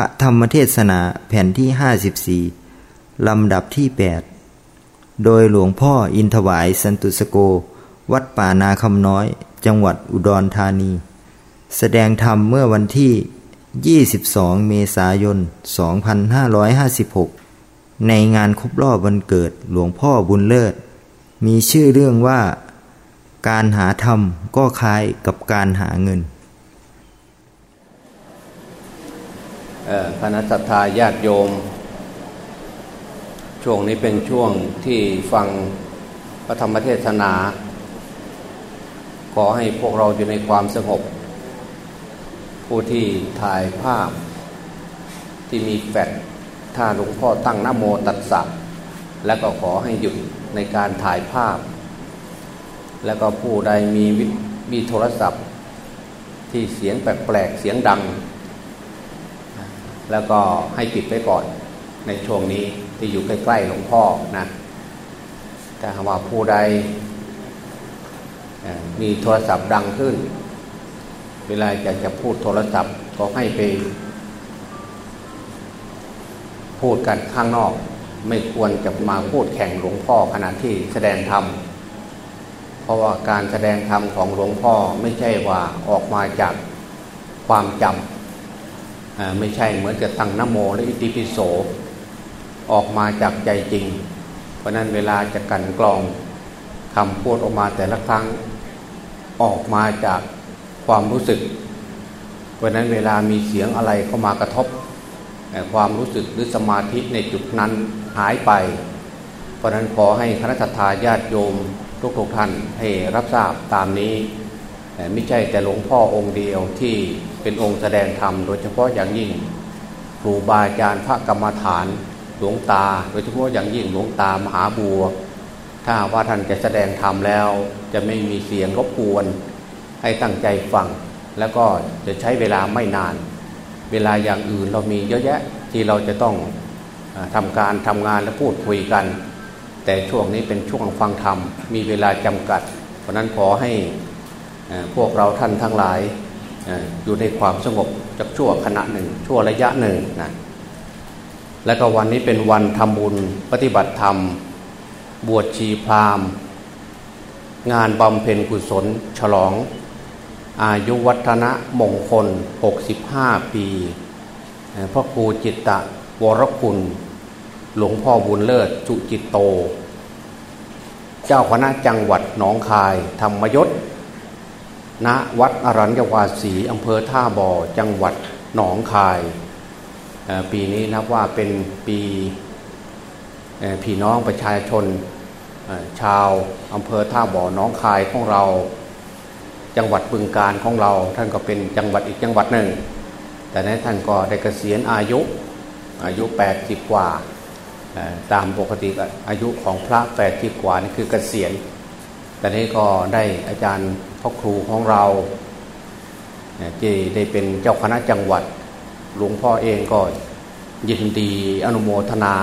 พระธรรมเทศนาแผ่นที่ 54 ลำดับที่ 8 โดยหลวงพ่ออินทวายสันตุสโก วัดป่านาคำน้อย จังหวัดอุดรธานี แสดงธรรมเมื่อวันที่ 22 เมษายน 2556 ในงานครบรอบวันเกิดหลวงพ่อบุญเลิศ มีชื่อเรื่องว่า การหาธรรมก็คล้ายกับการหาเงิน คณะสัตยาญาติโยม ช่วงนี้เป็นช่วงที่ฟังพระธรรมเทศนา ขอให้พวกเราอยู่ในความสงบ ผู้ที่ถ่ายภาพ ที่มีแฟดถ้าหลวงพ่อตั้งนโมตัดสักแล้วก็ขอให้หยุดในการถ่ายภาพ แล้วก็ผู้ใดมีมีโทรศัพท์ ที่เสียงแปลกๆเสียงดัง แล้วก็ให้ปิดไว้ก่อนในช่วงนี้ที่อยู่ใกล้ๆหลวงพ่อนะแต่ว่าผู้ใดมีโทรศัพท์ดังขึ้น เวลาอยากจะพูดโทรศัพท์ก็ให้ไป พูดกันข้างนอก ไม่ควรจะมาพูดแข่งหลวงพ่อขณะที่แสดงธรรมเพราะว่าการแสดงธรรมของหลวงพ่อไม่ใช่ว่าออกมาจากความจำ ไม่ใช่เหมือนจะตั้งนโมและอิติปิโสออกมาจากใจจริง เพราะนั้นเวลาจะกันกรองคำพูดออกมาแต่ละครั้งออกมาจากความรู้สึก เพราะนั้นเวลามีเสียงอะไรเข้ามากระทบ ความรู้สึกหรือสมาธิในจุดนั้นหายไป เพราะนั้นขอให้คณะทาญาติโยมทุกๆท่านให้รับทราบตามนี้ ไม่ใช่แต่หลวงพ่อองค์เดียวที่เป็นองค์แสดงธรรม โดยเฉพาะอย่างยิ่งครูบาอาจารย์พระกรรมฐานหลวงตา โดยเฉพาะอย่างยิ่งหลวงตามหาบัว ถ้าว่าท่านจะแสดงธรรมแล้ว จะไม่มีเสียงรบกวน ให้ตั้งใจฟัง แล้วก็จะใช้เวลาไม่นาน เวลาอย่างอื่นเรามีเยอะแยะที่เราจะต้องทำการทำงานและพูดคุยกัน แต่ช่วงนี้เป็นช่วงฟังธรรม มีเวลาจำกัด เพราะนั้นขอให้ พวกเราท่านทั้งหลายอยู่ในความสงบจากชั่วขณะหนึ่ง ชั่วระยะหนึ่งนะและก็วันนี้เป็นวันทำบุญปฏิบัติธรรม บวชชีพรามงานบำเพ็ญกุศล ฉลอง อายุวัฒนะมงคล 65 ปีพระครูจิตตะวรคุณ หลวงพ่อบุญเลิศจุจิตโต เจ้าคณะจังหวัดหนองคาย ธรรมยศ ณวัดอรัญญวาสีอำเภอท่าบ่อจังหวัดหนองคาย ปีนี้นับว่าเป็นปีพี่น้องประชาชนชาวอำเภอท่าบ่อน้องคายของเรา จังหวัดบึงการของเรา ท่านก็เป็นจังหวัดอีกจังหวัดหนึ่ง แต่นั้นท่านก็ได้เกษียณอายุอายุ 80 กว่า ตามปกติอายุของพระ 80 กว่านี่คือเกษียณแต่นี้ก็ได้อาจารย์พ่อครูของเราที่ได้เป็นเจ้าคณะจังหวัด หลวงพ่อเองก็ยินดีอนุโมทนา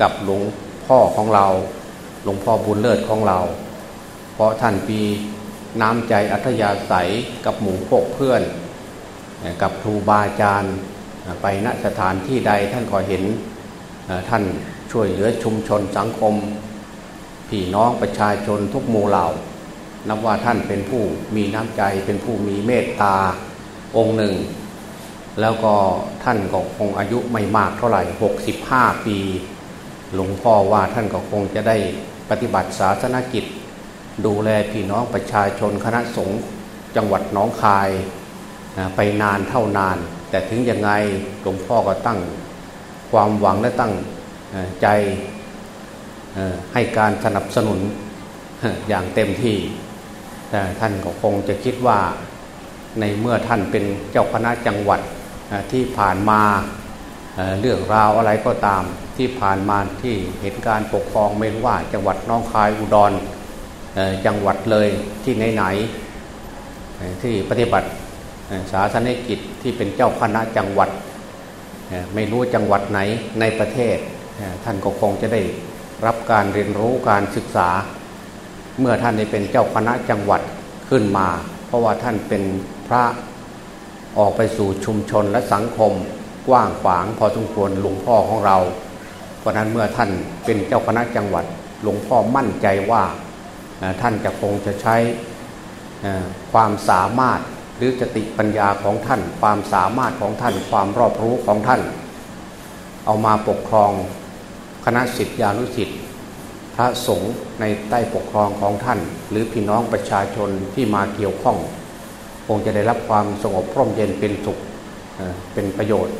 กับหลวงพ่อของเรา หลวงพ่อบุญเลิศของเรา เพราะท่านปีน้ำใจอัธยาศัยกับหมู่พกเพื่อน กับครูบาอาจารย์ไปณสถานที่ใดท่านก็เห็นท่านช่วยเหลือชุมชนสังคมพี่น้องประชาชนทุกหมู่เหล่า นับว่าท่านเป็นผู้มีน้ำใจเป็นผู้มีเมตตาองค์หนึ่ง แล้วก็ท่านก็คงอายุไม่มากเท่าไหร่หกสิบห้าปี หลวงพ่อว่าท่านก็คงจะได้ปฏิบัติศาสนกิจ ดูแลพี่น้องประชาชนคณะสงฆ์จังหวัดน้องคายไปนานเท่านาน แต่ถึงยังไงหลวงพ่อก็ตั้งความหวังและตั้งใจให้การสนับสนุนอย่างเต็มที่ ท่านก็คงจะคิดว่าในเมื่อท่านเป็นเจ้าคณะจังหวัดที่ผ่านมาเรื่องราวอะไรก็ตามที่ผ่านมาที่เหตุการณ์ปกครองไม่ว่าจังหวัดน้องคายอุดรจังหวัดเลยที่ไหนๆที่ปฏิบัติศาสนกิจที่เป็นเจ้าคณะจังหวัด ไม่รู้จังหวัดไหนในประเทศ ท่านก็คงจะได้รับการเรียนรู้การศึกษา เมื่อท่านได้เป็นเจ้าคณะจังหวัดขึ้นมา เพราะว่าท่านเป็นพระออกไปสู่ชุมชนและสังคมกว้างขวางพอสมควรหลวงพ่อของเรา เพราะนั้นเมื่อท่านเป็นเจ้าคณะจังหวัดหลวงพ่อมั่นใจว่าท่านจะคงจะใช้ความสามารถหรือจติปัญญาของท่าน ความสามารถของท่านความรอบรู้ของท่าน เอามาปกครองคณะสิทธิานุสิทธิ พระสงฆ์ในใต้ปกครองของท่าน หรือพี่น้องประชาชนที่มาเกี่ยวข้อง คงจะได้รับความสงบพร่มเย็นเป็นสุขเป็นประโยชน์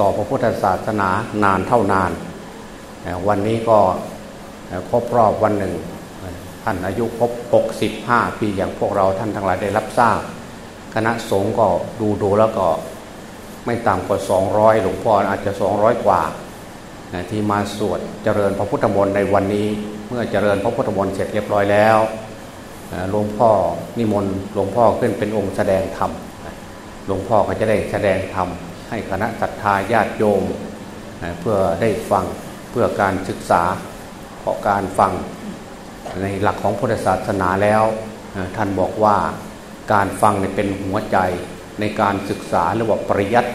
ต่อพระพุทธศาสนานานเท่านาน วันนี้ก็ครบรอบวันหนึ่ง ท่านอายุครบ 65 ปีอย่างพวกเราท่านทั้งหลายได้รับทราบ คณะสงฆ์ก็ดูดูแล้วก็ไม่ต่ำกว่า 200 หลวงพ่ออาจจะ 200 กว่า ที่มาสวดเจริญพระพุทธมนต์ในวันนี้ เมื่อเจริญพระพุทธมนต์เสร็จเรียบร้อยแล้วหลวงพ่อนิมนต์หลวงพ่อขึ้นเป็นองค์แสดงธรรมหลวงพ่อก็จะได้แสดงธรรมให้คณะศรัทธาญาติโยมเพื่อได้ฟังเพื่อการศึกษาเพราะการฟังในหลักของพุทธศาสนาแล้วท่านบอกว่าการฟังเป็นหัวใจในการศึกษาหรือว่าปริยัติ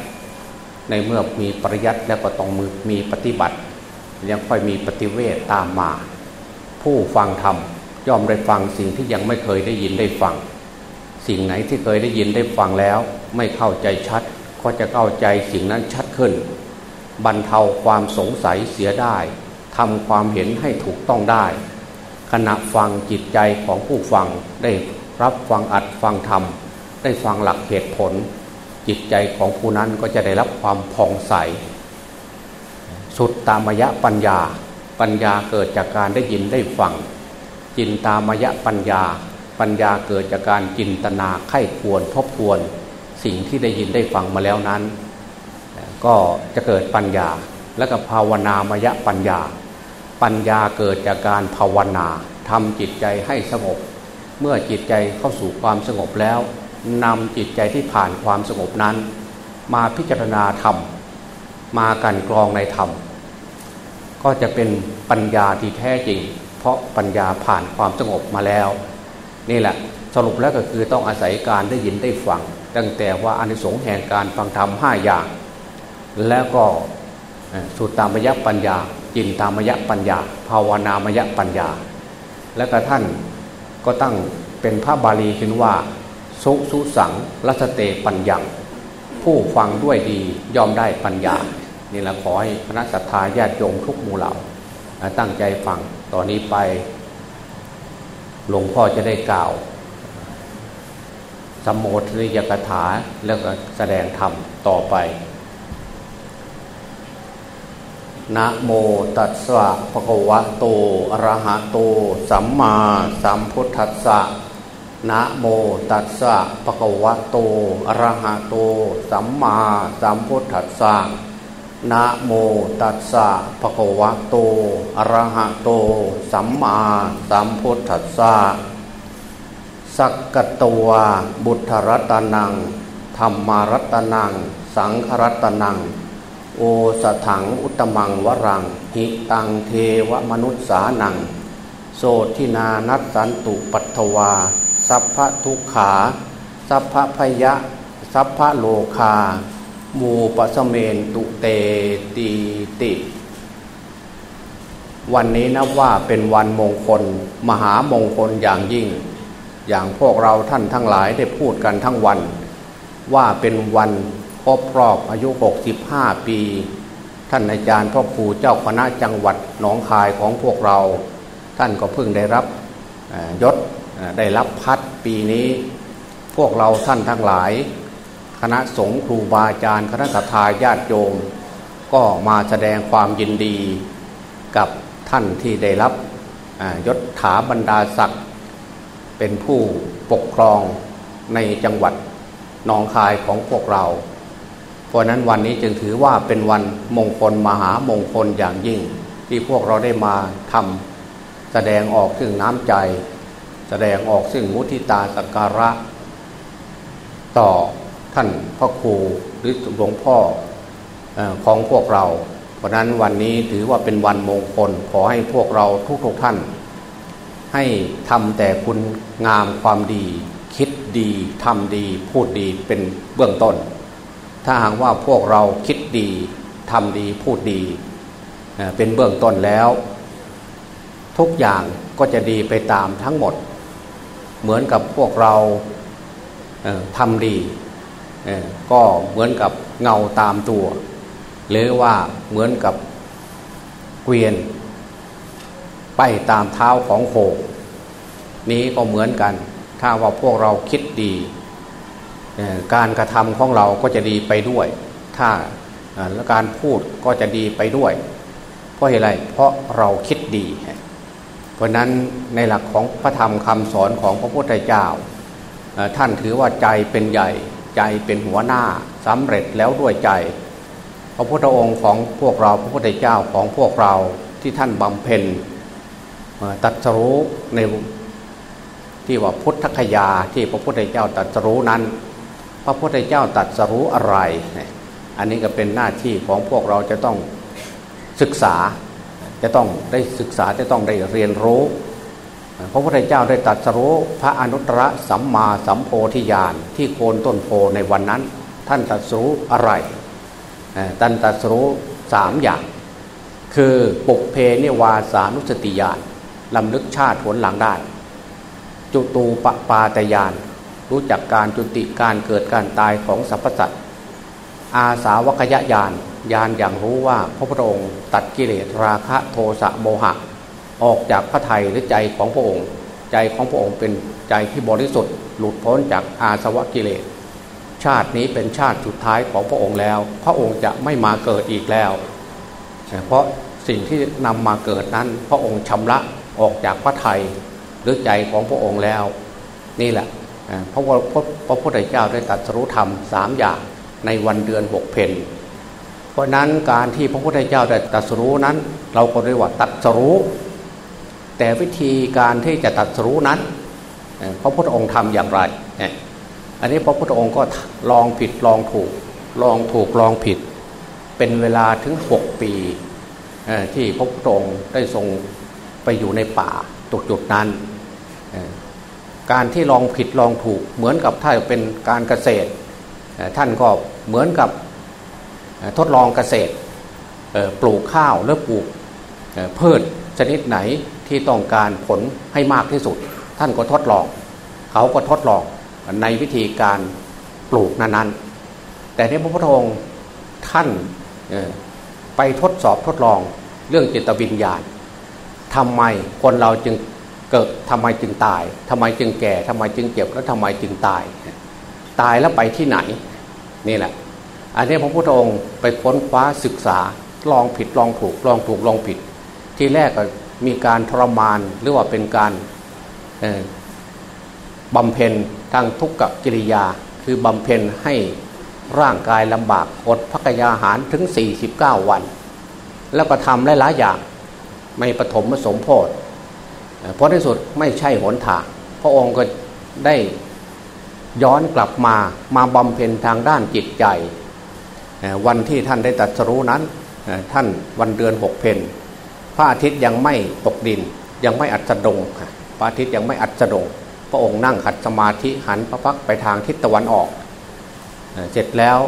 ในเมื่อมีปริยัติแล้วก็ต้องมือมีปฏิบัติ ยังค่อยมีปฏิเวทตามมา ผู้ฟังธรรมย่อมได้ฟังสิ่งที่ยังไม่เคยได้ยินได้ฟัง สิ่งไหนที่เคยได้ยินได้ฟังแล้ว ไม่เข้าใจชัด ก็จะเข้าใจสิ่งนั้นชัดขึ้น บรรเทาความสงสัยเสียได้ทำความเห็นให้ถูกต้องได้ ขณะฟังจิตใจของผู้ฟังได้รับฟังอัดฟังธรรม ได้ฟังหลักเหตุผล จิตใจของผู้นั้นก็จะได้รับความผ่องใส สุดตามยะปัญญา ปัญญาเกิดจากการได้ยินได้ฟัง จินตามยะปัญญา ปัญญาเกิดจากการจินตนาไข้ควรทบทวน สิ่งที่ได้ยินได้ฟังมาแล้วนั้น ก็จะเกิดปัญญาและก็ภาวนามยะปัญญา ปัญญาเกิดจากการภาวนาทำจิตใจให้สงบ เมื่อจิตใจเข้าสู่ความสงบแล้ว นำจิตใจที่ผ่านความสงบนั้น มาพิจารณาธรรม มากันกรองในธรรม ก็จะเป็นปัญญาที่แท้จริง เพราะปัญญาผ่านความสงบมาแล้ว นี่แหละสรุปแล้วก็คือต้องอาศัยการได้ยินได้ฟัง ตั้งแต่ว่าอนิสงส์แห่งการฟังธรรมห้าอย่าง แล้วก็สุตตามยปัญญา จินตามยปัญญา ภาวนามยปัญญา และก็ท่านก็ตั้งเป็นพระบาลีขึ้นว่า สุสุสังรัสเตปัญญัง ผู้ฟังด้วยดียอมได้ปัญญา นี่แหละขอให้คณะสัตยาญาติโยมทุกหมู่เหล่า ตั้งใจฟังตอนนี้ไป หลวงพ่อจะได้กล่าวสมโภชนิยกถาแล้วก็แสดงธรรมต่อไป นะโมตัสสะภะคะวะโต อะระหะโต สัมมาสัมพุทธัสสะ นะโมตัสสะภะคะวะโตอะระหะโต สัมมาสัมพุทธัสสะนะโมตัสสะภะคะวะโตอะระหะโต สัมมาสัมพุทธัสสะสักกตวาบุตรรัตนังธรรมารัตนัง สังขรัตนัง โอสถังอุตมังวรัง หิตังเทวมนุษสานัง โสทินานัสสันตุปัตถวา สัพพะทุกขา สัพพะพยะ สัพพะโลคา มูปสเมนตุเตตีติ วันนี้นับว่าเป็นวันมงคล มหามงคลอย่างยิ่ง อย่างพวกเราท่านทั้งหลายได้พูดกันทั้งวัน ว่าเป็นวันครบรอบอายุ 65 ปี ท่านอาจารย์พ่อครูเจ้าคณะจังหวัดหนองคายของพวกเรา ท่านก็เพิ่งได้รับยศ ได้รับพัดปีนี้ พวกเราท่านทั้งหลาย คณะสงฆ์ครูบาอาจารย์คณะทาญาติโยม ก็มาแสดงความยินดีกับท่านที่ได้รับยศถาบรรดาศักดิ์เป็นผู้ปกครองในจังหวัดหนองคายของพวกเรา เพราะนั้นวันนี้จึงถือว่าเป็นวันมงคลมหามงคลอย่างยิ่ง ที่พวกเราได้มาทำแสดงออกถึงน้ำใจ แสดงออกซึ่งมุทิตาสักการะ ต่อท่านพระครูหรือหลวงพ่อของพวกเรา เพราะนั้นวันนี้ถือว่าเป็นวันมงคลขอให้พวกเราทุกๆท่าน ให้ทำแต่คุณงามความดี คิดดีทำดี พูดดีเป็นเบื้องต้น ถ้าหากว่าพวกเราคิดดีทำดีพูดดี เป็นเบื้องต้นแล้ว ทุกอย่างก็จะดีไปตามทั้งหมด เหมือนกับพวกเราทำดี ก็เหมือนกับเงาตามตัว หรือว่าเหมือนกับเกวียน ไปตามเท้าของโคนี้ก็เหมือนกัน ถ้าว่าพวกเราคิดดี การกระทำของเราก็จะดีไปด้วย ถ้าและการพูดก็จะดีไปด้วย เพราะอะไรเพราะเราคิดดี เพราะนั้นในหลักของพระธรรมคำสอนของพระพุทธเจ้า ท่านถือว่าใจเป็นใหญ่ใจเป็นหัวหน้าสำเร็จแล้วด้วยใจ พระพุทธองค์ของพวกเราพระพุทธเจ้าของพวกเราที่ท่านบำเพ็ญตัดสรู้ในที่ว่าพุทธคยาที่พระพุทธเจ้าตัดสรู้นั้น พระพุทธเจ้าตัดสรู้อะไร อันนี้ก็เป็นหน้าที่ของพวกเราจะต้องศึกษา จะต้องได้ศึกษาจะต้องได้เรียนรู้ พระพุทธเจ้าได้ตัดสรู้พระอนุตตรสัมมาสัมโพธิญาณที่โคนต้นโพในวันนั้น ท่านตัดสรู้อะไรท่านตัดสรู้สามอย่าง คือปุกเพเนวาสานุสติญาณลำลึกชาติผลหลังได้ จุตูปปาตยาน รู้จักการจุติการเกิดการตายของสรรพสัตว์อาสาวกยญาณ ญาณอย่างรู้ว่าพระพุทธองค์ตัดกิเลสราคะโทสะโมหะ ออกจากพระไทยหรือใจของพระองค์ ใจของพระองค์เป็นใจที่บริสุทธิ์ หลุดพ้นจากอาสวะกิเลส ชาตินี้เป็นชาติสุดท้ายของพระองค์แล้ว พระองค์จะไม่มาเกิดอีกแล้ว เพราะสิ่งที่นำมาเกิดนั้น พระองค์ชำระออกจากพระไทยหรือใจของพระองค์แล้ว นี่แหละพระพระพุทธเจ้าได้ตรัสรู้ธรรมสามอย่างในวันเดือนหกเพน ราะนั้นการที่พระพุทธเจ้าได้ตรัสรู้นั้น เราก็เรียกว่าตัดสรู้ แต่วิธีการที่จะตัดสู้นั้นพระพุทธองค์ทำอย่างไร อันนี้พระพุทธองค์ก็ลองผิดลองถูกลองถูกลองผิด เป็นเวลาถึงหกปีที่พระพุทธองค์ได้ทรงไปอยู่ในป่าตกจุดนั้น การที่ลองผิดลองถูกเหมือนกับถ้าเป็นการเกษตร ท่านก็เหมือนกับ ทดลองเกษตรปลูกข้าวหรือปลูกพืชชนิดไหนที่ต้องการผลให้มากที่สุด ท่านก็ทดลอง เขาก็ทดลองในวิธีการปลูกนั้นๆ แต่ในพระพุทธองค์ท่านไปทดสอบทดลองเรื่องจิตวิญญาณทำไมคนเราจึงเกิดทำไมจึงตายทำไมจึงแก่ทำไมจึงเจ็บแล้วทำไมจึงตาย ตายแล้วไปที่ไหนนี่แหละ อันนี้พระพุทธองค์ไปค้นคว้าศึกษาลองผิดลองถูกลองถูกลองผิด ที่แรกก็มีการทรมานหรือว่าเป็นการบำเพ็ญทางทุกขกิริยา คือบำเพ็ญให้ร่างกายลำบากอดพักยาหารถึง 49 วัน แล้วก็ทำหลายๆอย่างไม่ปฐมสมโพธิเพราะที่สุดไม่ใช่หนทาง พระองค์ก็ได้ย้อนกลับมามาบำเพ็ญทางด้านจิตใจ วันที่ท่านได้ตัดสรู้นั้นท่านวันเดือนหกเพนพระอาทิตย์ยังไม่ตกดิน ยังไม่อัดสดงพระอาทิตย์ยังไม่อัดสดง พระองค์นั่งขัดสมาธิหันพระพักไปทางทิศตะวันออก เสร็จแล้ว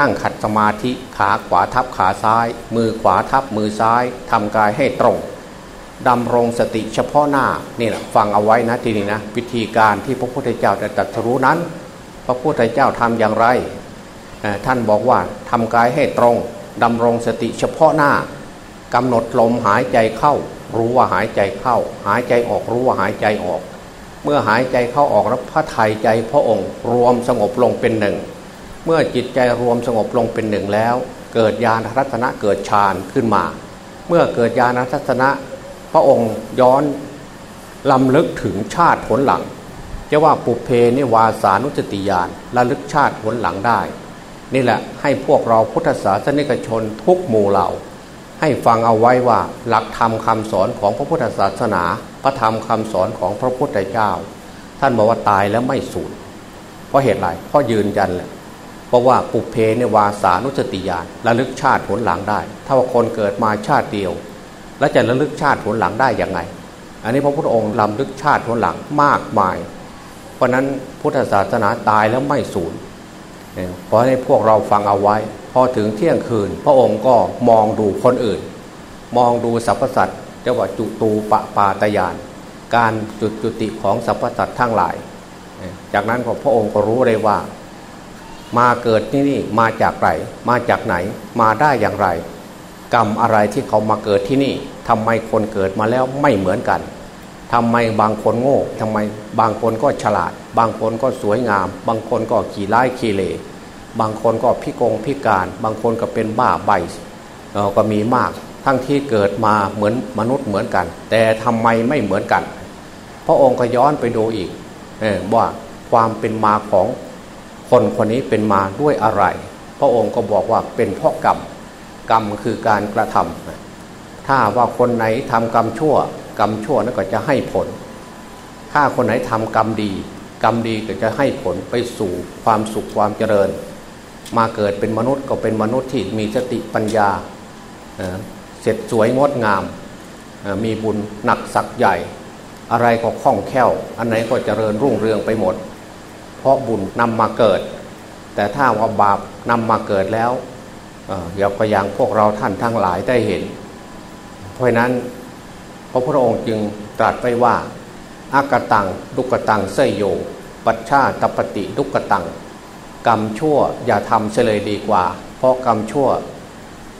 นั่งขัดสมาธิขาขวาทับขาซ้าย มือขวาทับมือซ้ายทำกายให้ตรงดำรงสติเฉพาะหน้านี่แหละฟังเอาไว้นะทีนี้นะวิธีการที่พระพุทธเจ้าได้ตรัสรู้นั้น พระพุทธเจ้าทำอย่างไร ท่านบอกว่าทำกายให้ตรงดำรงสติเฉพาะหน้ากำหนดลมหายใจเข้า รู้ว่าหายใจเข้า หายใจออกรู้ว่าหายใจออก เมื่อหายใจเข้าออกแล้วพระไทยใจพระองค์ รวมสงบลงเป็นหนึ่ง เมื่อจิตใจรวมสงบลงเป็นหนึ่งแล้ว เกิดญาณทัศนะเกิดฌานขึ้นมา เมื่อเกิดญาณทัศนะ พระองค์ย้อนลำลึกถึงชาติผลหลังจะว่าปุเพนิวาสานุสติญาณระลึกชาติผลหลังได้ นี่แหละให้พวกเราพุทธศาสนิกชนทุกหมู่เหล่า ให้ฟังเอาไว้ว่าหลักธรรมคาสอนของพระพุทธศาสนา พระธรรมคำสอนของพระพุทธเจ้า ท่านบอกว่าตายแล้วไม่สูญเพราะเหตุไรเพราะยืนยันแหละเพราะว่าปุเพเนวาสานุสติญาณระลึกชาติผลหลังได้ ถ้าว่าคนเกิดมาชาติเดียว แล้วจะระลึกชาติผลหลังได้ยังไง อันนี้พระพุทธองค์ลำลึกชาติผลหลังมากมาย เพราะนั้นพุทธศาสนาตายแล้วไม่สูญ ขอให้พวกเราฟังเอาไว้ พอถึงเที่ยงคืน พระองค์ก็มองดูคนอื่น มองดูสรรพสัตว์เจ้าว่าจุตูปปาตยาน การจุดจุติของสรรพสัตว์ทั้งหลาย จากนั้นพระองค์ก็รู้เลยว่า มาเกิดที่นี่มาจากไหนมาจากไหน มาได้อย่างไร กรรมอะไรที่เขามาเกิดที่นี่ทำไมคนเกิดมาแล้วไม่เหมือนกันทำไมบางคนโง่ทำไมบางคนก็ฉลาด บางคนก็สวยงาม บางคนก็ขี่ไล่ขี่เล บางคนก็พิกงพิการ บางคนก็เป็นบ้าใบก็มีมาก ทั้งที่เกิดมาเหมือนมนุษย์เหมือนกัน แต่ทำไมไม่เหมือนกัน พระองค์ก็ย้อนไปดูอีกว่าความเป็นมาของคนคนนี้เป็นมาด้วยอะไร พระองค์ก็บอกว่าเป็นเพราะกรรมกรรมคือการกระทำถ้าว่าคนไหนทำกรรมชั่ว กรรมชั่วนั้นก็จะให้ผล ถ้าคนไหนทำกรรมดี กรรมดีก็จะให้ผลไปสู่ความสุขความเจริญ มาเกิดเป็นมนุษย์ก็เป็นมนุษย์ที่มีสติปัญญาเสร็จสวยงดงาม มีบุญหนักสักใหญ่ อะไรก็คล่องแคล่ว อันไหนก็เจริญรุ่งเรืองไปหมด เพราะบุญนำมาเกิด แต่ถ้าว่าบาปนำมาเกิดแล้วเดี๋ยวก็ยังพวกเราท่านทั้งหลายได้เห็น เพราะนั้นพระพุทธองค์จึงตรัสไว้ว่าอากตังดุกตังเสยโย ปัชชาตปฏิดุกตัง กรรมชั่วอย่าทำเฉลยดีกว่า เพราะกรรมชั่ว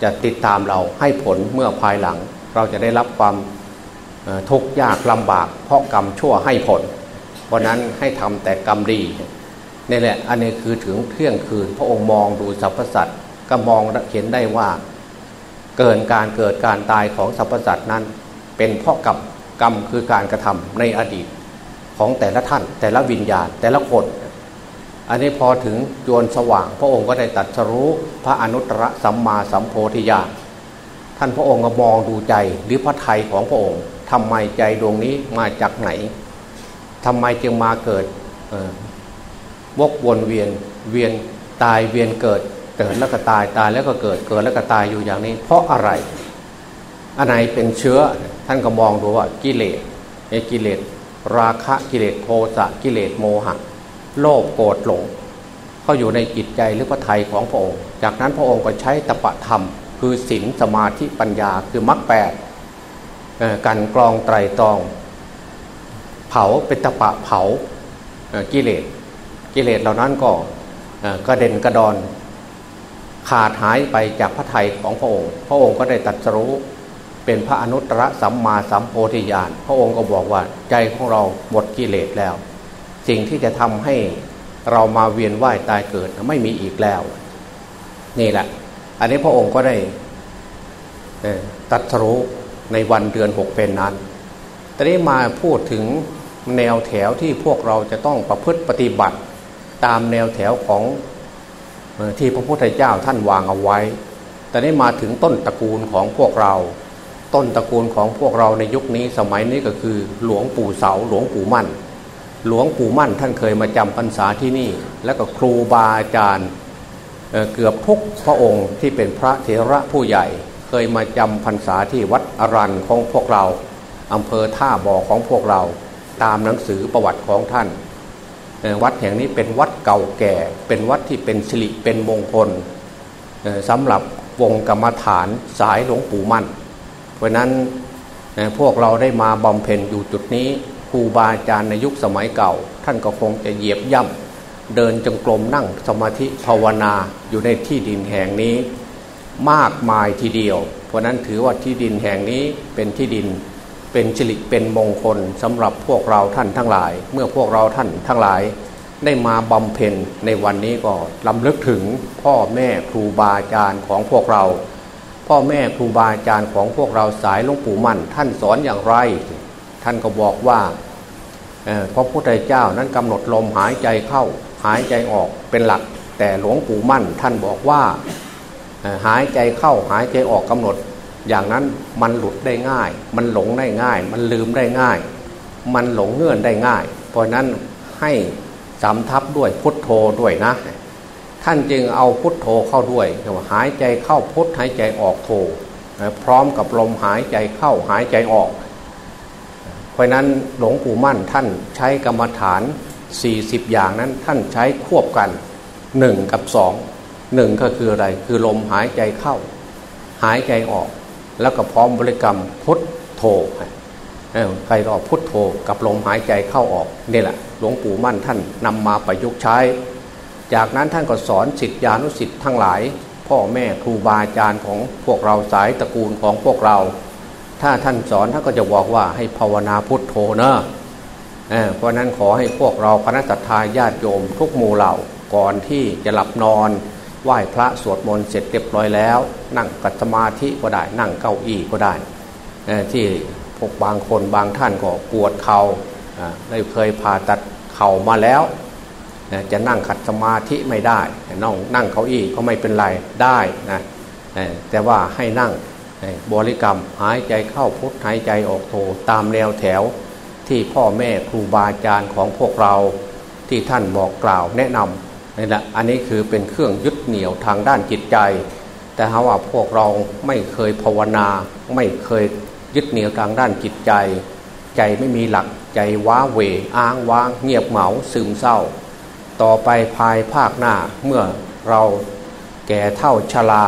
จะติดตามเราให้ผลเมื่อภายหลัง เราจะได้รับความทุกข์ยากลำบาก เพราะกรรมชั่วให้ผล เพราะนั้นให้ทำแต่กรรมดีนี่แหละอันนี้คือถึงเที่ยงคืน พระองค์มองดูสรรพสัตว์ก็มองเห็นได้ว่า เกินการเกิดการตายของสรรพสัตว์นั้น เป็นเพราะกรรมกรรมคือการกระทำในอดีตของแต่ละท่านแต่ละวิญญาณแต่ละคน อันนี้พอถึงจวนสว่าง พระองค์ก็ได้ตัดสรู้พระอนุตตรสัมมาสัมโพธิญาณท่านพระองค์ก็มองดูใจหรือพระไทยของพระองค์ทำไมใจดวงนี้มาจากไหนทำไมจึงมาเกิดวกวนเวียนเวียนตายเวียนเกิดเกิดแล้วก็ตายตายแล้วก็เกิดเกิดแล้วก็ตายอยู่อย่างนี้ เพราะอะไรอันไหนเป็นเชื้อท่านก็มองดูว่ากิเลสไอ้กิเลสราคะกิเลสโทสะกิเลสโมหะ โลภโกรธหลงเขาอยู่ในจิตใจหรือพระทัยของพระองค์ จากนั้นพระองค์ก็ใช้ตปะธรรม คือศีลสมาธิปัญญาคือมรรคแปดกันกรองไตรตรอง เผาเป็นตปะเผากิเลสกิเลสเหล่านั้นก็กระเด็นกระดอนขาดหายไปจากพระทัยของพระองค์ พระองค์ก็ได้ตัดสู้เป็นพระอนุตตรสัมมาสัมโพธิญาณ พระองค์ก็บอกว่าใจของเราหมดกิเลสแล้ว สิ่งที่จะทำให้เรามาเวียนว่ายตายเกิดไม่มีอีกแล้ว นี่แหละ อันนี้พระองค์ก็ได้ตัดรู้ในวันเดือนหกเป็นนั้นตอนนี้มาพูดถึงแนวแถวที่พวกเราจะต้องประพฤติปฏิบัติ ตามแนวแถวของที่พระพุทธเจ้าท่านวางเอาไว้ แต่นี้มาถึงต้นตระกูลของพวกเรา ต้นตระกูลของพวกเราในยุคนี้สมัยนี้ก็คือ หลวงปู่เสาหลวงปู่มั่น หลวงปู่มั่นท่านเคยมาจำพรรษาที่นี่ แล้วก็ครูบาอาจารย์เเกือบทุกพระองค์ที่เป็นพระเถระผู้ใหญ่ เคยมาจำพรรษาที่วัดอรันของพวกเราอำเภอท่าบ่อของพวกเรา ตามหนังสือประวัติของท่าน วัดแห่งนี้เป็นวัดเก่าแก่ เป็นวัดที่เป็นสิริเป็นมงคลสำหรับวงกรรมฐานสายหลวงปู่มั่น เพราะนั้นพวกเราได้มาบำเพ็ญอยู่จุดนี้ ครูบาอาจารย์ในยุคสมัยเก่า ท่านก็คงจะเหยียบย่ำเดินจงกรมนั่งสมาธิภาวนาอยู่ในที่ดินแห่งนี้ มากมายทีเดียว เพราะนั้นถือว่าที่ดินแห่งนี้เป็นที่ดินเป็นจิริเป็นมงคลสำหรับพวกเราท่านทั้งหลาย เมื่อพวกเราท่านทั้งหลาย ได้มาบำเพ็ญในวันนี้ก็ลำลึกถึงพ่อแม่ครูบาอาจารย์ของพวกเรา พ่อแม่ครูบาอาจารย์ของพวกเราสายหลวงปู่มั่น ท่านสอนอย่างไร ท่านก็บอกว่าพระพุทธเจ้านั้นกำหนดลมหายใจเข้าหายใจออกเป็นหลัก แต่หลวงปู่มั่นท่านบอกว่าหายใจเข้าหายใจออกกำหนด อย่างนั้นมันหลุดได้ง่าย มันหลงได้ง่าย มันลืมได้ง่าย มันหลงเงื่อนได้ง่าย เพราะนั้นให้สำทับด้วยพุทโธด้วยนะ ท่านจึงเอาพุทโธเข้าด้วยหายใจเข้าพุทหายใจออกโธพร้อมกับลมหายใจเข้าหายใจออก ราะนั้นหลวงปู่มั่นท่านใช้กรรมฐาน 40 อย่างนั้นท่านใช้ควบกันหนึ่งกับสองหนึ่งก็คืออะไรคือลมหายใจเข้า หายใจออก แล้วก็พร้อมบริกรรมพุทโธใครรอพุทโธกับลมหายใจเข้าออกนี่แหละหลวงปู่มั่นท่านนำมาประยุกต์ใช้ จากนั้นท่านก็สอนสิทธิานุสิทธิ์ทั้งหลาย พ่อแม่ครูบาอาจารย์ของพวกเราสายตระกูลของพวกเรา ถ้าท่านสอนท่านก็จะบอกว่าให้ภาวนาพุทโธเนะเพราะนั้นขอให้พวกเราคณะทาญาติโยมทุกหมู่เหล่าก่อนที่จะหลับนอน ไหว้พระสวดมนต์เสร็จเรียบร้อยแล้ว นั่งกัตสมาธิก็ได้นั่งเก้าอี้ก็ได้ที่พวกบางคนบางท่านก็ปวดเขา่าได้เคยผ่าตัดเข่ามาแล้วจะนั่งขัดสมาธิไม่ได้นั่งนั่งเก้าอี้ก็ไม่เป็นไรได้นะแต่ว่าให้นั่ง บริกรรมหายใจเข้าพุทหายใจออกโทตามแนวแถวที่พ่อแม่ครูบาอาจารย์ของพวกเราที่ท่านบอกกล่าวแนะนำนี่แหละอันนี้คือเป็นเครื่องยึดเหนี่ยวทางด้านจิตใจ แต่หาว่าพวกเราไม่เคยภาวนา ไม่เคยยึดเหนี่ยวทางด้านจิตใจ ใจไม่มีหลักใจว้าเหวอ้างว้าง เงียบเหงาซึมเศร้า ต่อไปภายภาคหน้าเมื่อเราแก่เท่าชรา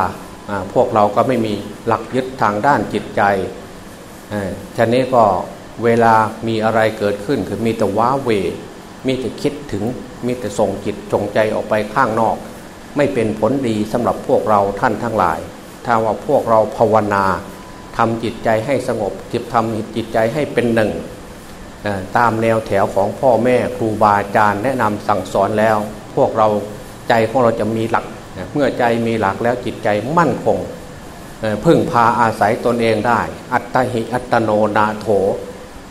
พวกเราก็ไม่มี หลักยึดทางด้านจิตใจฉะนี้ก็เวลามีอะไรเกิดขึ้นคือมีแต่ว้าเว มีแต่คิดถึง มีแต่ส่งจิตจงใจออกไปข้างนอก ไม่เป็นผลดีสำหรับพวกเราท่านทั้งหลาย ถ้าว่าพวกเราภาวนาทำจิตใจให้สงบจิตทำจิตใจให้เป็นหนึ่งตามแนวแถวของพ่อแม่ครูบาอาจารย์แนะนำสั่งสอนแล้ว พวกเราใจของเราจะมีหลัก เมื่อใจมีหลักแล้วจิตใจมั่นคง พึ่งพาอาศัยตนเองได้ อัตหิอัตโนนาโถ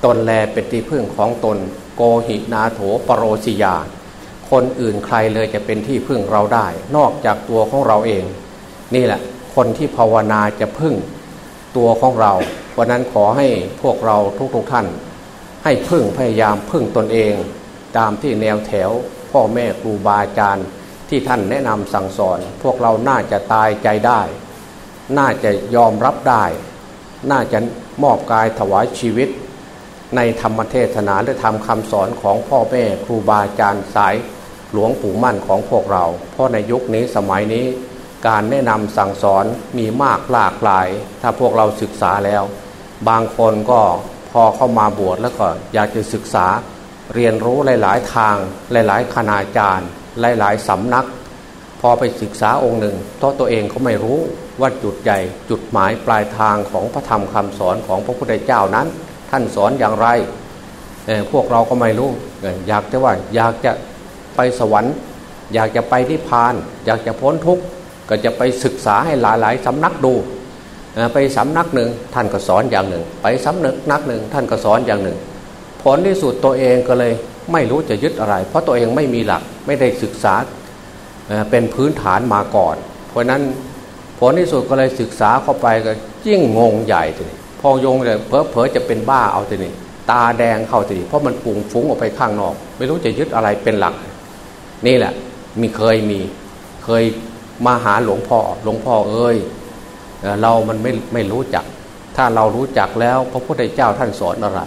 ตนแลเป็นที่พึ่งของตน โกหินาโถปรโรสิยา คนอื่นใครเลยจะเป็นที่พึ่งเราได้ นอกจากตัวของเราเอง นี่แหละ คนที่ภาวนาจะพึ่งตัวของเราวันนั้นขอให้พวกเราทุกๆทท่าน ให้พึ่งพยายามพึ่งตนเอง ตามที่แนวแถว พ่อแม่ครูบาอาจารย์ที่ท่านแนะนำสั่งสอน พวกเราน่าจะตายใจได้ น่าจะยอมรับได้ น่าจะมอบกายถวายชีวิต ในธรรมเทศนาและธรรมคำสอนของพ่อแม่ครูบาอาจารย์สายหลวงปู่มั่นของพวกเรา เพราะในยุคนี้สมัยนี้การแนะนำสั่งสอนมีมากหลากหลาย ถ้าพวกเราศึกษาแล้ว บางคนก็พอเข้ามาบวชแล้วก็อยากจะศึกษาเรียนรู้หลาย ๆ ทางหลาย ๆ คณาจารย์ หลาย ๆ สำนัก พอไปศึกษาองค์หนึ่งเพราะตัวเองเขาไม่รู้ ว่าจุดใหญ่จุดหมายปลายทางของพระธรรมคำสอนของพระพุทธเจ้านั้น ท่านสอนอย่างไรพวกเราก็ไม่รู้อยากจะว่าอยากจะไปสวรรค์ อยากจะไปนิพพาน อยากจะพ้นทุกข์ก็จะไปศึกษาให้หลาย ๆสำนักดูไปสำนักหนึ่งท่านก็สอนอย่างหนึ่ง ไปสำนักนักหนึ่งท่านก็สอนอย่างหนึ่ง ผลที่สุดตัวเองก็เลยไม่รู้จะยึดอะไร เพราะตัวเองไม่มีหลักไม่ได้ศึกษาเป็นพื้นฐานมาก่อน เพราะนั้น ผลที่สุดก็เลยศึกษาเข้าไปก็ยิ่งงงใหญ่เลยพอยงเลยเพอเพอจะเป็นบ้าเอาทีนี่ตาแดงเข้าทีนี่เพราะมันปุ่งฟุ้งออกไปข้างนอก ไม่รู้จะยึดอะไรเป็นหลัก นี่แหละ มีเคยมีเคยมาหาหลวงพ่อหลวงพ่อเอ้ยเรามันไม่ไม่รู้จัก ถ้าเรารู้จักแล้วพระพุทธเจ้าท่านสอนอะไร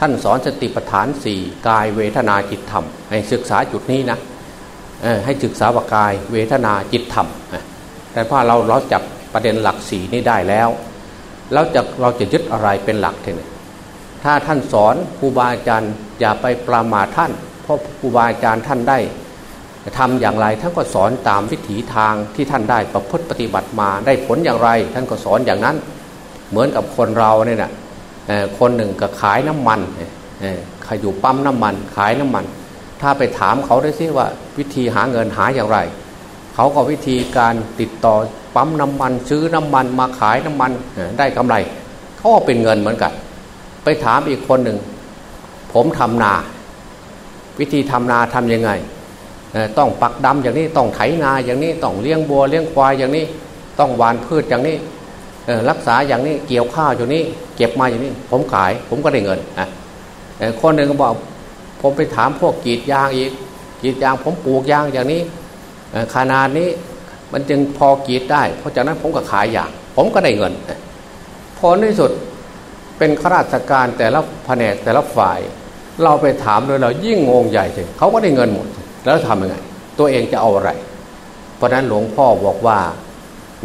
ท่านสอนสติปัฏฐานสี่กายเวทนาจิตธรรม ให้ศึกษาจุดนี้นะให้ศึกษาว่ากายเวทนาจิตธรรม แต่พอเราเราจับประเด็นหลักสีนี้ได้แล้วแล้วจะเราจะยึดอะไรเป็นหลักทีนี้ถ้าท่านสอนครูบาอาจารย์อย่าไปปรามาทท่าน เพราะครูบาอาจารย์ท่านได้ทำอย่างไรท่านก็สอนตามวิถีทางที่ท่านได้ประพฤติปฏิบัติมาได้ผลอย่างไร ท่านก็สอนอย่างนั้น เหมือนกับคนเราเนี่ยนะคนหนึ่งก็ขายน้ำมันขอยู่ปั๊มน้ำมัน ขายน้ำมัน ถ้าไปถามเขาได้สิว่าวิธีหาเงินหาอย่างไร เขาก็วิธีการติดต่อปั๊มน้ำมันซื้อน้ำมันมาขายน้ำมันได้กำไรเขาก็เป็นเงินเหมือนกัน ไปถามอีกคนหนึ่ง ผมทำนา วิธีทำนาทํำยังไง ต้องปักดำอย่างนี้ต้องไถนาอย่างนี้ต้องเลี้ยงบัวเลี้ยงควายอย่างนี้ ต้องหวานพืชอย่างนี้รักษาอย่างนี้เกี่ยวข้าวอย่างนี้ เก็บมาอย่างนี้ ผมขาย ผมก็ได้เงินอะคนหนึ่งก็บอก ผมไปถามพวกกีดยางอีกกีดยางผมปลูกยางอย่างนี้ ขนาดนี้มันจึงพอกีดได้ เพราะจากนั้นผมก็ขายอย่าง ผมก็ได้เงินผลที่สุดเป็นข้าราชการแต่ละแผนกแต่ละฝ่าย เราไปถามโดยเรายิ่งงงใหญ่เลยเขาก็ได้เงินหมด แล้วทำยังไง ตัวเองจะเอาอะไร เพราะนั้นหลวงพ่อบอกว่า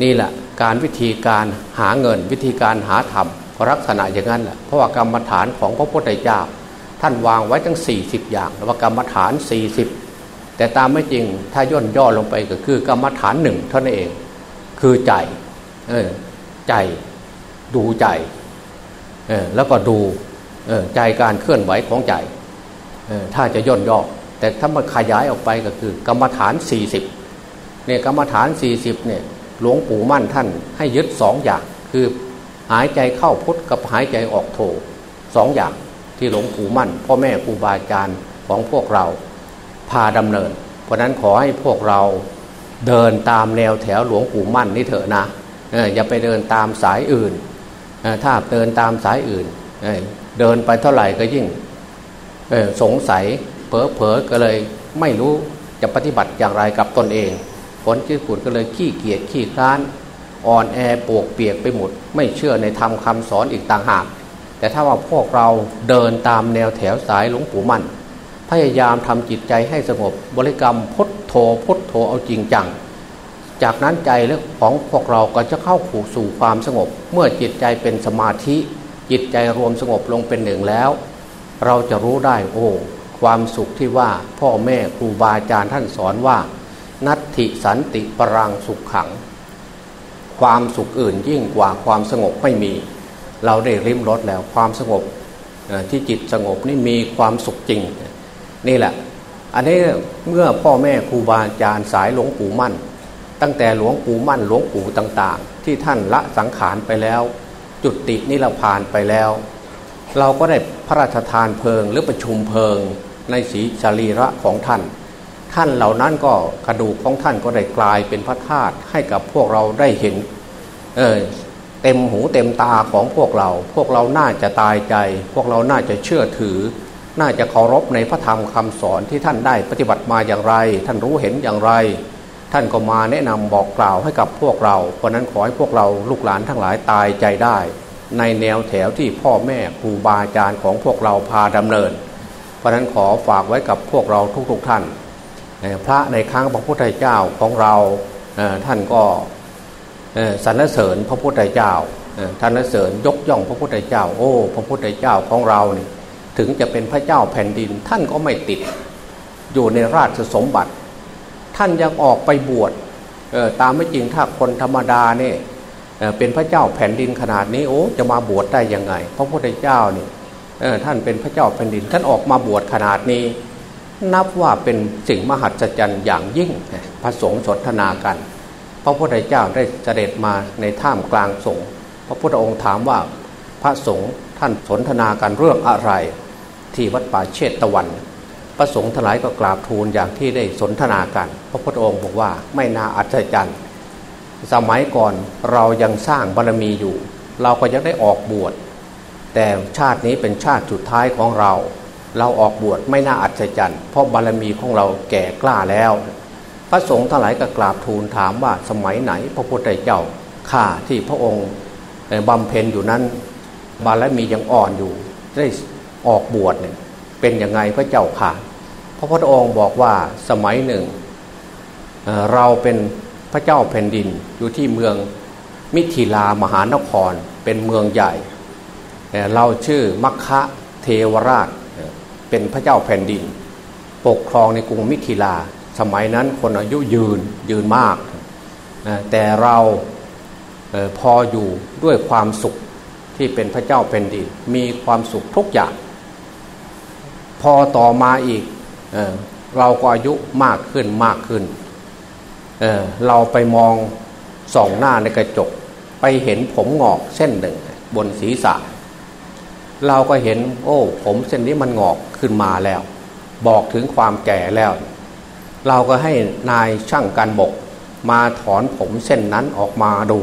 นี่แหละการวิธีการหาเงินวิธีการหาธรรมลักษณะอย่างนั้นแหละเพราะว่ากรรมฐานของพระพุทธเจ้า ท่านวางไว้ทั้ง 40 อย่างว่ากรรมฐาน 40 แต่ตามไม่จริงถ้าย่นย่อลงไปก็คือกรรมฐานหนึ่งเท่านั้นเอง คือใจเออใจดูใจเออแล้วก็ดูเออใจการเคลื่อนไหวของใจเออถ้าจะย่นย่อแต่ถ้ามันขยายออกไปก็คือกรรมฐาน 40เนี่ยกรรมฐาน 40เนี่ยหลวงปู่มั่นท่านให้ยึดสองอย่าง คือหายใจเข้าพุทธกับหายใจออกโทสองอย่างที่หลวงปู่มั่น พ่อแม่ครูบาอาจารย์ของพวกเรา พาดำเนิน เพราะนั้นขอให้พวกเราเดินตามแนวแถวหลวงปู่มั่นนี่เถอะนะอย่าไปเดินตามสายอื่น ถ้าเดินตามสายอื่น เดินไปเท่าไหร่ก็ยิ่งสงสัยเผลอเผลอก็เลยไม่รู้จะปฏิบัติอย่างไรกับตนเอง ผลที่ผลก็เลยขี้เกียจขี้คร้านอ่อนแอปวกเปียกไปหมด ไม่เชื่อในธรรมคาสอนอีกต่างหาก แต่ถ้าว่าพวกเราเดินตามแนวแถวสายหลวงปู่มั่น พยายามทำจิตใจให้สงบบริกรรมพุทโธพุทโธเอาจริงจัง จากนั้นใจเรื่องของพวกเราก็จะเข้าสู่ความสงบ เมื่อจิตใจเป็นสมาธิ จิตใจรวมสงบลงเป็นหนึ่งแล้ว เราจะรู้ได้โอ้ความสุขที่ว่าพ่อแม่ครูบาอาจารย์ท่านสอนว่า นัตถิสันติปรังสุขขัง ความสุขอื่นยิ่งกว่าความสงบไม่มี เราได้ริมรถแล้วความสงบที่จิตสงบนี่มีความสุขจริง นี่แหละ อันนี้เมื่อพ่อแม่ครูบาอาจารย์สายหลวงปู่มั่น ตั้งแต่หลวงปู่มั่นหลวงปู่ต่างๆ ที่ท่านละสังขารไปแล้ว จุดตินิรพานไปแล้ว เราก็ได้พระราชทานเพลิงหรือประชุมเพลิงในสีชาลีระของท่าน ท่านเหล่านั้นก็กระดูกของท่านก็ได้กลายเป็นพระธาตุให้กับพวกเราได้เห็นเออเต็มหูเต็มตาของพวกเรา พวกเราน่าจะตายใจ พวกเราน่าจะเชื่อถือ น่าจะเคารพในพระธรรมคำสอนที่ท่านได้ปฏิบัติมาอย่างไร ท่านรู้เห็นอย่างไร ท่านก็มาแนะนำบอกกล่าวให้กับพวกเรา เพราะนั้นขอให้พวกเราลูกหลานทั้งหลายตายใจได้ ในแนวแถวที่พ่อแม่ครูบาอาจารย์ของพวกเราพาดำเนิน เพราะนั้นขอฝากไว้กับพวกเราทุกๆทท่าน พระในครั้งพระพุทธเจ้าของเราท่านก็สรรเสริญพระพุทธเจ้าท่านเสริญยกย่องพระพุทธเจ้า โอ้ พระพุทธเจ้าของเรานี่ ถึงจะเป็นพระเจ้าแผ่นดิน ท่านก็ไม่ติดอยู่ในราชสมบัติ ท่านยังออกไปบวชตามไม่จริงถ้าคนธรรมดาเนี่ยเป็นพระเจ้าแผ่นดินขนาดนี้โอ้จะมาบวชได้ยังไง พระพุทธเจ้านี่ท่านเป็นพระเจ้าแผ่นดิน ท่านออกมาบวชขนาดนี้ นับว่าเป็นสิ่งมหัศจรรย์อย่างยิ่งพระสงฆ์สนทนากัน พระพุทธเจ้าได้เสด็จมาในถ้ำกลางสงฆ์พระพุทธองค์ถามว่าพระสงฆ์ท่านสนทนากันเรื่องอะไร ที่วัดป่าเชตตะวัน พระสงฆ์ทั้งหลายก็กราบทูลอย่างที่ได้สนทนากัน พระพุทธองค์บอกว่าไม่น่าอัศจรรย์สมัยก่อนเรายังสร้างบารมีอยู่ เราก็ยังได้ออกบวช แต่ชาตินี้เป็นชาติสุดท้ายของเรา เราออกบวชไม่น่าอัศจรรย์เพราะบารมีของเราแก่กล้าแล้ว พระสงฆ์ทั้งหลายก็กราบทูลถามว่าสมัยไหน พระพุทธเจ้าข้าที่พระองค์บำเพ็ญอยู่นั้นบารมียังอ่อนอยู่ ได้ ออกบวชเนี่ยเป็นยังไงพระเจ้าข่าพระพุทธองค์บอกว่าสมัยหนึ่งเราเป็นพระเจ้าแผ่นดินอยู่ที่เมืองมิถิลามหานครเป็นเมืองใหญ่ เราชื่อมัคคะเทวราชเป็นพระเจ้าแผ่นดิน ปกครองในกรุงมิถิลา สมัยนั้นคนอายุยืนยืนมาก แต่เราพออยู่ด้วยความสุขที่เป็นพระเจ้าแผ่นดิน มีความสุขทุกอย่าง พอต่อมาอีกเเราก็อายุมากขึ้นมากขึ้นเเราไปมองส่องหน้าในกระจก ไปเห็นผมงอกเส้นหนึ่งบนศีรษะ เราก็เห็น โอ้ ผมเส้นนี้มันงอกขึ้นมาแล้ว บอกถึงความแก่แล้ว เราก็ให้นายช่างการบก มาถอนผมเส้นนั้นออกมาดู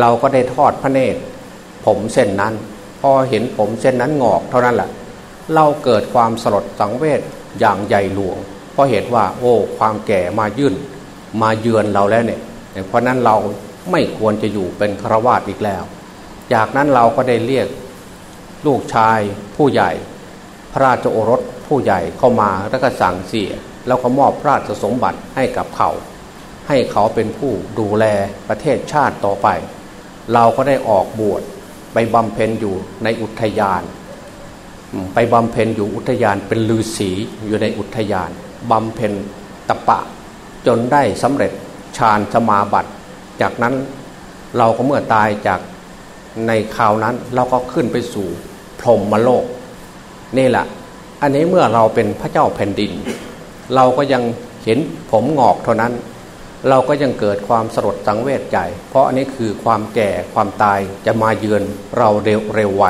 เราก็ได้ทอดพระเนตร ผมเส้นนั้น พอเห็นผมเส้นนั้นงอกเท่านั้นแหละ เราเกิดความสลดสังเวชอย่างใหญ่หลวง เพราะเหตุว่า โอ้ ความแก่มายื่น มาเยือนเราแล้วเนี่ย เพราะนั้นเราไม่ควรจะอยู่เป็นครวาสอีกแล้ว จากนั้นเราก็ได้เรียกลูกชายผู้ใหญ่ พระราชโอรสผู้ใหญ่เข้ามาแล้วก็สั่งเสีย แล้วก็มอบพระราชสมบัติให้กับเขา ให้เขาเป็นผู้ดูแลประเทศชาติต่อไป เราก็ได้ออกบวชไปบำเพ็ญอยู่ในอุทยาน ไปบำเพ็ญอยู่อุทยานเป็นลือศีอยู่ในอุทยานบำเพ็ญตะปะ จนได้สำเร็จฌานสมาบัติ จากนั้นเราก็เมื่อตายจากในคราวนั้นเราก็ขึ้นไปสู่พรหมโลก นี่แหละ อันนี้เมื่อเราเป็นพระเจ้าแผ่นดิน เราก็ยังเห็นผมงอกเท่านั้น เราก็ยังเกิดความสลดสังเวชใจ เพราะอันนี้คือความแก่ความตายจะมาเยือนเราเร็วเร็วไว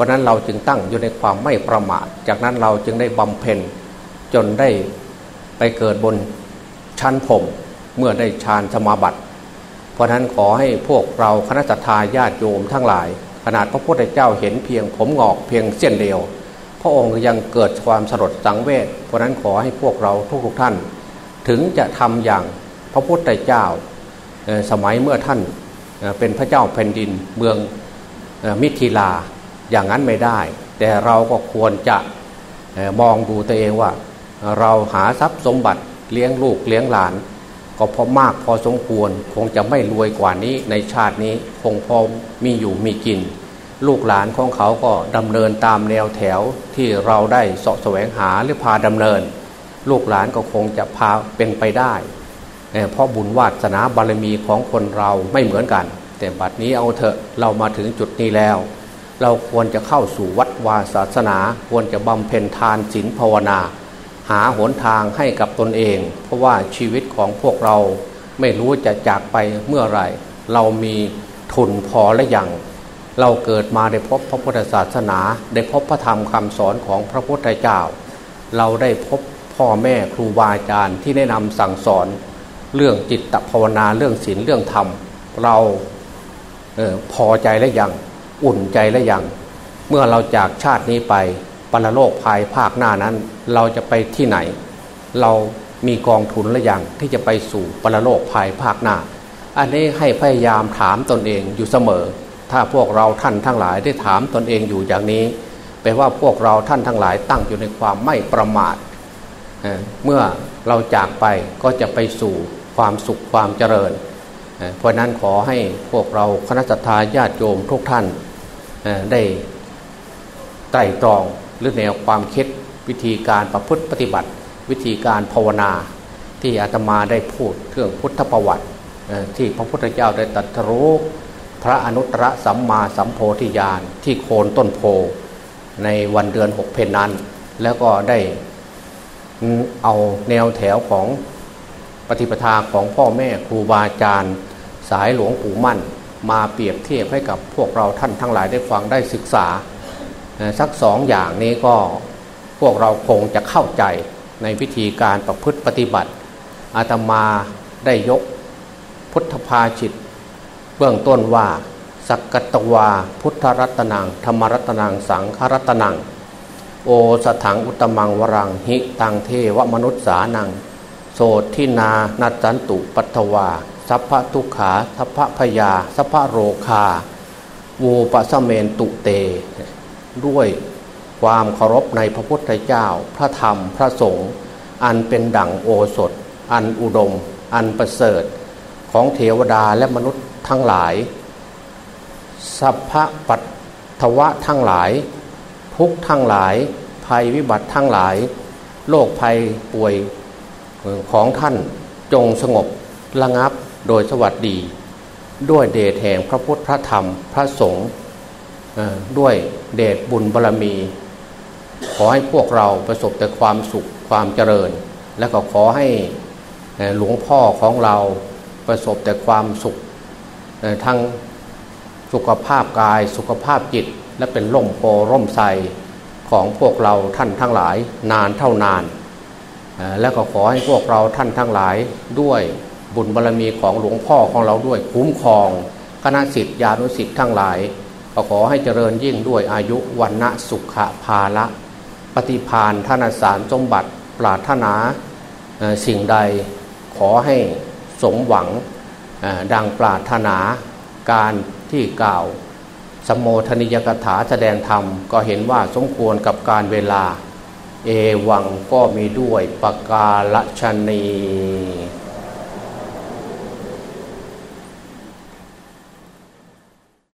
ราะนั้นเราจึงตั้งอยู่ในความไม่ประมาท จากนั้นเราจึงได้บำเพ็ญจนได้ไปเกิดบนชั้นผมเมื่อได้ฌานสมาบัติ เพราะนั้นขอให้พวกเราคณะทาญาติโยมทั้งหลาย ขนาดพระพุทธเจ้าเห็นเพียงผมงอกเพียงเส้นเดียว พระองค์ยังเกิดความสลดสังเวชเพราะนั้นขอให้พวกเราทุกๆท่าน ถึงจะทำอย่างพระพุทธเจ้าสมัยเมื่อท่านเป็นพระเจ้าแผ่นดินเมืองมิถิลา อย่างนั้นไม่ได้ แต่เราก็ควรจะมองดูตัวเองว่า เราหาทรัพย์สมบัติเลี้ยงลูกเลี้ยงหลาน ก็พอมากพอสมควรคงจะไม่รวยกว่านี้ในชาตินี้คงพอมีอยู่มีกิน ลูกหลานของเขาก็ดำเนินตามแนวแถวที่เราได้สาะแสวงหาหรือพาดำเนิน ลูกหลานก็คงจะพาเป็นไปได้เพราะบุญวาสนาบารมีของคนเราไม่เหมือนกัน แต่บัดนี้เอาเถอะเรามาถึงจุดนี้แล้ว เราควรจะเข้าสู่วัดวาศาสนา ควรจะบำเพ็ญทานศีลภาวนา หาหนทางให้กับตนเอง เพราะว่าชีวิตของพวกเราไม่รู้จะจากไปเมื่อไรเรามีทุนพอและยังเราเกิดมาได้พบพระพุทธศาสนา ได้พบพระธรรมคำสอนของพระพุทธเจ้า เราได้พบพ่อแม่ครูบาอาจารย์ที่แนะนำสั่งสอน เรื่องจิตภาวนาเรื่องศีลเรื่องธรรม เราออพอใจและยัง อุ่นใจและยัง เมื่อเราจากชาตินี้ไปปรโลกภายภาคหน้านั้น เราจะไปที่ไหน เรามีกองทุนหรือยังที่จะไปสู่ปรโลกภายภาคหน้า อันนี้ให้พยายามถามตนเองอยู่เสมอ ถ้าพวกเราท่านทั้งหลายได้ถามตนเองอยู่อย่างนี้แปลว่าพวกเราท่านทั้งหลายตั้งอยู่ในความไม่ประมาทเมื่อเราจากไปก็จะไปสู่ความสุขความเจริญ เพราะนั้นขอให้พวกเราคณะทาญาติโยมทุกท่าน ได้ไตรตรองหรือแนวความคิดวิธีการประพฤติปฏิบัติ วิธีการภาวนา ที่อาตมาได้พูดเรื่องพุทธประวัติที่พระพุทธเจ้าได้ตรัสรู้พระอนุตตรสัมมาสัมโพธิญาณที่โคนต้นโพในวันเดือนหกเพนนั้น แล้วก็ได้เอาแนวแถวของปฏิปทาของพ่อแม่ครูบาอาจารย์ สายหลวงปู่มั่น มาเปรียบเทียบให้กับพวกเราท่านทั้งหลายได้ฟังได้ศึกษาสักสองอย่างนี้ก็พวกเราคงจะเข้าใจในวิธีการประพฤติปฏิบัติ อาตมาได้ยกพุทธภาชิต เบื้องต้นว่า สักกตวา พุทธรัตนัง ธรรมรัตนัง สังฆรัตนัง โอสถังอุตมังวรังหิตังเทวมนุษย์สานัง โสทินานัจันตุปัตวา สัพพทุขาสัพพพยาสัพพโรคา โวูปสเมนตุเต ด้วยความเคารพในพระพุทธเจ้า พระธรรมพระสงฆ์อันเป็นดั่งโอสถ อันอุดม อันประเสริฐ ของเทวดาและมนุษย์ทั้งหลาย สัพพะปัตถวะทั้งหลาย ทุกทั้งหลาย ภัยวิบัติทั้งหลาย โรคภัยป่วยของท่านจงสงบระงับ โดยสวัสดี ด้วยเดชแห่งพระพุทธพระธรรมพระสงฆ์ด้วยเดชบุญบารรมี ขอให้พวกเราประสบแต่ความสุขความเจริญ และก็ขอให้หลวงพ่อของเราประสบแต่ความสุขทั้งสุขภาพกายสุขภาพจิต และเป็นร่มโพร่มใสของพวกเราท่านทั้งหลายนานเท่านาน และก็ขอให้พวกเราท่านทั้งหลายด้วย บุญบารรมีของหลวงพ่อของเราด้วยคุ้มครอง คณะสิทธิานุสิทธิ์ทั้งหลาย ก็ขอให้เจริญยิ่งด้วยอายุวันณะสุขภาละ ปฏิพานธนสารสมบัติปราถนาสิ่งใดขอให้สมหวังดังปราถนาการที่กล่าว สมโภชนิยกถาแสดงธรรม ก็เห็นว่าสมควรกับการเวลา เอวังก็มีด้วยปกาลชนี